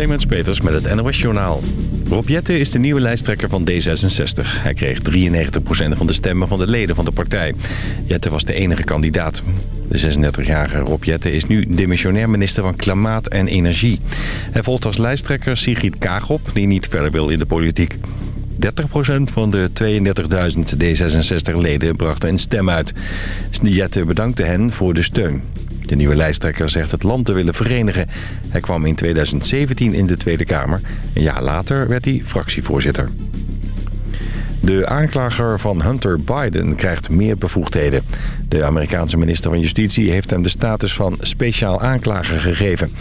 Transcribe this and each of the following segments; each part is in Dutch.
Clemens Peters met het NOS Journaal. Rob Jette is de nieuwe lijsttrekker van D66. Hij kreeg 93% van de stemmen van de leden van de partij. Jette was de enige kandidaat. De 36-jarige Rob Jette is nu demissionair minister van Klimaat en Energie. Hij volgt als lijsttrekker Sigrid Kaag op, die niet verder wil in de politiek. 30% van de 32.000 D66-leden brachten een stem uit. Jette bedankte hen voor de steun. De nieuwe lijsttrekker zegt het land te willen verenigen. Hij kwam in 2017 in de Tweede Kamer. Een jaar later werd hij fractievoorzitter. De aanklager van Hunter Biden krijgt meer bevoegdheden. De Amerikaanse minister van Justitie heeft hem de status van speciaal aanklager gegeven.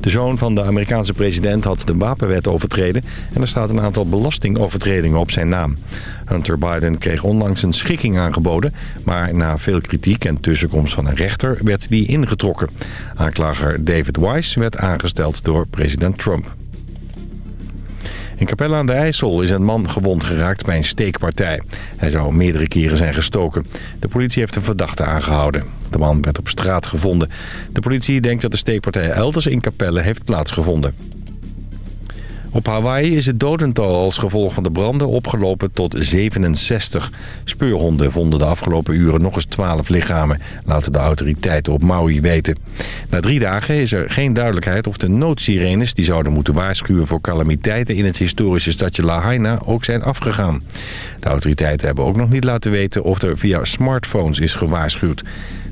De zoon van de Amerikaanse president had de wapenwet overtreden... en er staat een aantal belastingovertredingen op zijn naam. Hunter Biden kreeg onlangs een schikking aangeboden... maar na veel kritiek en tussenkomst van een rechter werd die ingetrokken. Aanklager David Weiss werd aangesteld door president Trump. In Capelle aan de IJssel is een man gewond geraakt bij een steekpartij. Hij zou meerdere keren zijn gestoken. De politie heeft een verdachte aangehouden. De man werd op straat gevonden. De politie denkt dat de steekpartij elders in Capelle heeft plaatsgevonden. Op Hawaii is het dodental als gevolg van de branden opgelopen tot 67. Speurhonden vonden de afgelopen uren nog eens 12 lichamen, laten de autoriteiten op Maui weten. Na drie dagen is er geen duidelijkheid of de noodsirenes die zouden moeten waarschuwen voor calamiteiten in het historische stadje Lahaina ook zijn afgegaan. De autoriteiten hebben ook nog niet laten weten of er via smartphones is gewaarschuwd.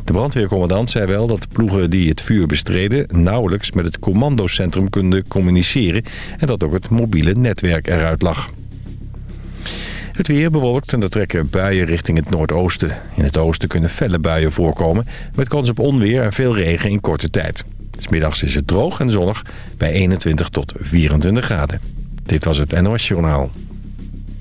De brandweercommandant zei wel dat de ploegen die het vuur bestreden... nauwelijks met het commandocentrum konden communiceren... en dat ook het mobiele netwerk eruit lag. Het weer bewolkt en er trekken buien richting het noordoosten. In het oosten kunnen felle buien voorkomen... met kans op onweer en veel regen in korte tijd. Smiddags is het droog en zonnig bij 21 tot 24 graden. Dit was het NOS Journaal.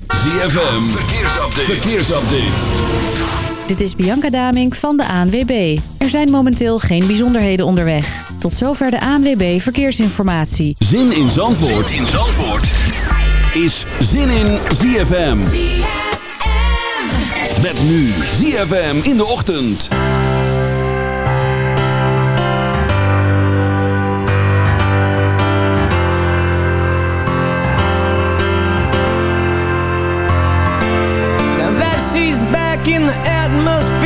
ZFM, verkeersupdate. verkeersupdate. Dit is Bianca Damink van de ANWB. Er zijn momenteel geen bijzonderheden onderweg. Tot zover de ANWB Verkeersinformatie. Zin in Zandvoort, zin in Zandvoort. is Zin in ZFM. ZFM. Met nu ZFM in de ochtend. In the atmosphere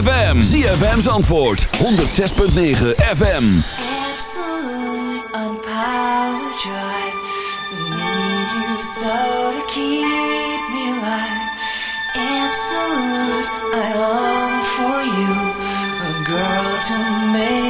ZFM. ZFM's antwoord. 106.9 FM. Absolute on power drive. Need you so to keep me alive. Absolute, I long for you. A girl to make.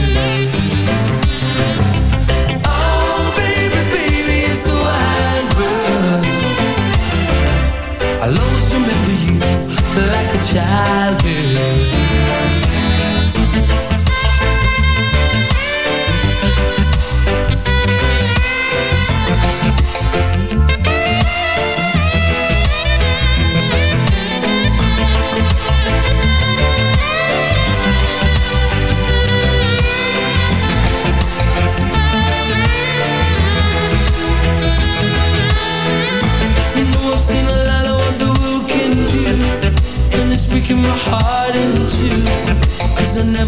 Child,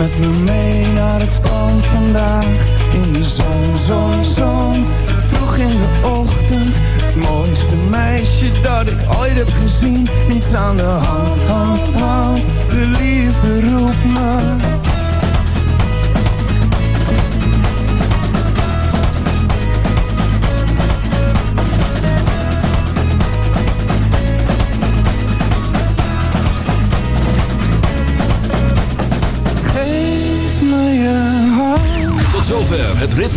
me